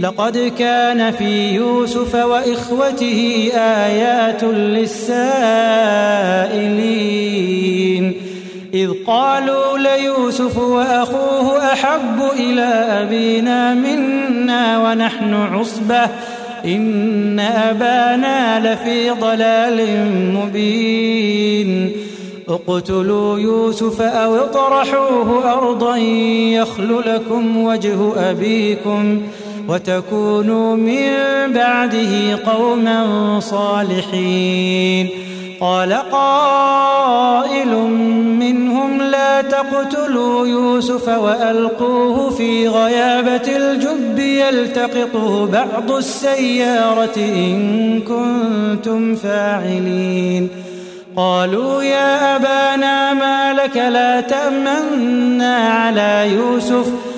لقد كان في يوسف وإخوته آيات للسائلين. إذ قالوا ليوسف وأخوه أحب إلى أبينا منا ونحن عصبة. إن أبانا لفي ضلال مبين. اقتلوا يوسف أو اطرحوه أرضا يخل لكم وجه أبيكم. وتكونوا من بعده قوما صالحين. قال قائل منهم لا تقتلوا يوسف وألقوه في غيابة الجب يلتقطه بعض السيارة إن كنتم فاعلين. قالوا يا أبانا ما لك لا تأمنا على يوسف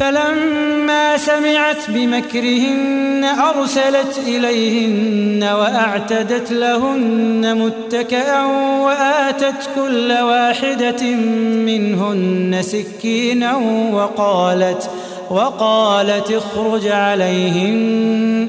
فلما سمعت بمكرهن أرسلت إليهن وأعتدت لهن متكئا وآتت كل واحدة منهن سكينا وقالت وقالت اخرج عليهن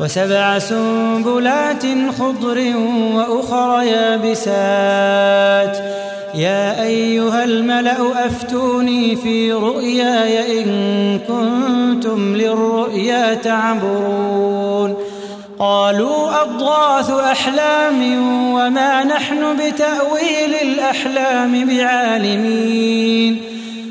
وسبع سنبلات خضر وأخر يابسات. يا أيها الملأ أفتوني في رؤياي إن كنتم للرؤيا تعبرون. قالوا أضغاث أحلام وما نحن بتأويل الأحلام بعالمين.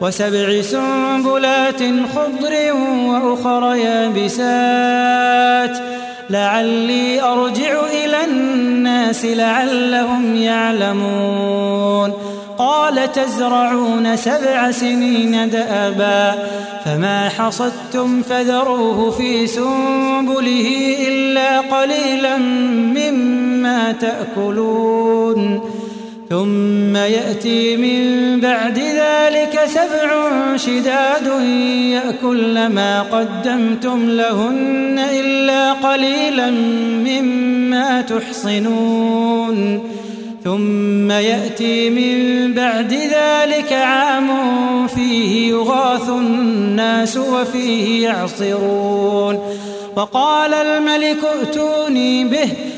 وسبع سنبلات خضر وأخر يابسات. لعلي أرجع إلى الناس لعلهم يعلمون. قال تزرعون سبع سنين دأبا. فما حصدتم فذروه في سنبله إلا قليلا مما تأكلون. ثم يأتي من بعد ذلك سبع شداد يأكل ما قدمتم لهن إلا قليلا مما تحصنون. ثم يأتي من بعد ذلك عام فيه يغاث الناس وفيه يعصرون. وقال الملك ائتوني به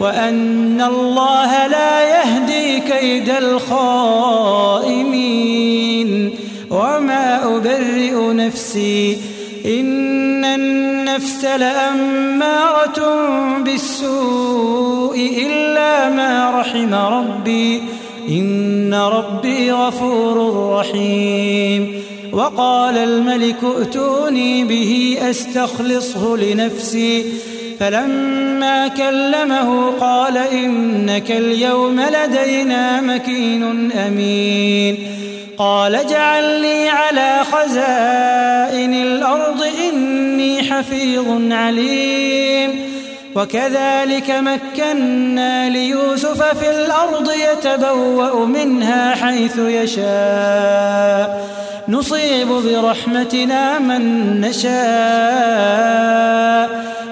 وأن الله لا يهدي كيد الخائمين وما أبرئ نفسي إن النفس لأمارة بالسوء إلا ما رحم ربي. إن ربي غفور رحيم. وقال الملك ائتوني به أستخلصه لنفسي. فلما كلمه قال إنك اليوم لدينا مكين أمين. قال اجعل لي على خزائن الأرض إني حفيظ عليم. وكذلك مكنا ليوسف في الأرض يتبوأ منها حيث يشاء. نصيب برحمتنا من نشاء.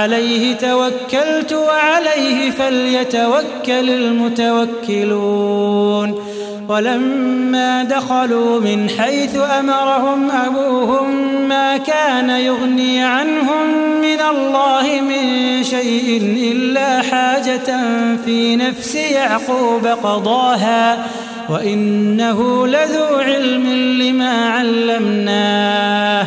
عليه توكلت وعليه فليتوكل المتوكلون. ولما دخلوا من حيث أمرهم أبوهم ما كان يغني عنهم من الله من شيء إلا حاجة في نفس يعقوب قضاها. وإنه لذو علم لما علمناه.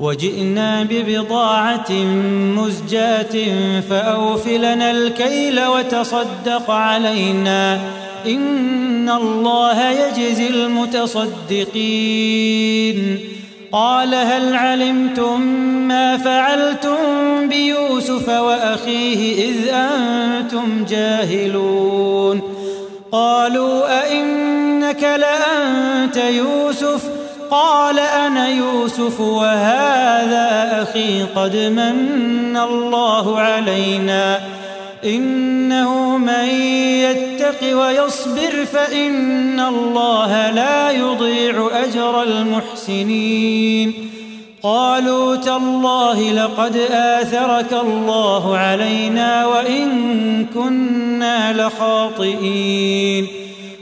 وجئنا ببضاعة مزجاة فأوفلنا الكيل وتصدق علينا. إن الله يجزي المتصدقين. قال هل علمتم ما فعلتم بيوسف وأخيه إذ أنتم جاهلون؟ قالوا أئنك لأنت يوسف؟ قال أنا يوسف وهذا أخي قد من الله علينا إنه من يتق ويصبر فإن الله لا يضيع أجر المحسنين قالوا تالله لقد آثرك الله علينا وإن كنا لخاطئين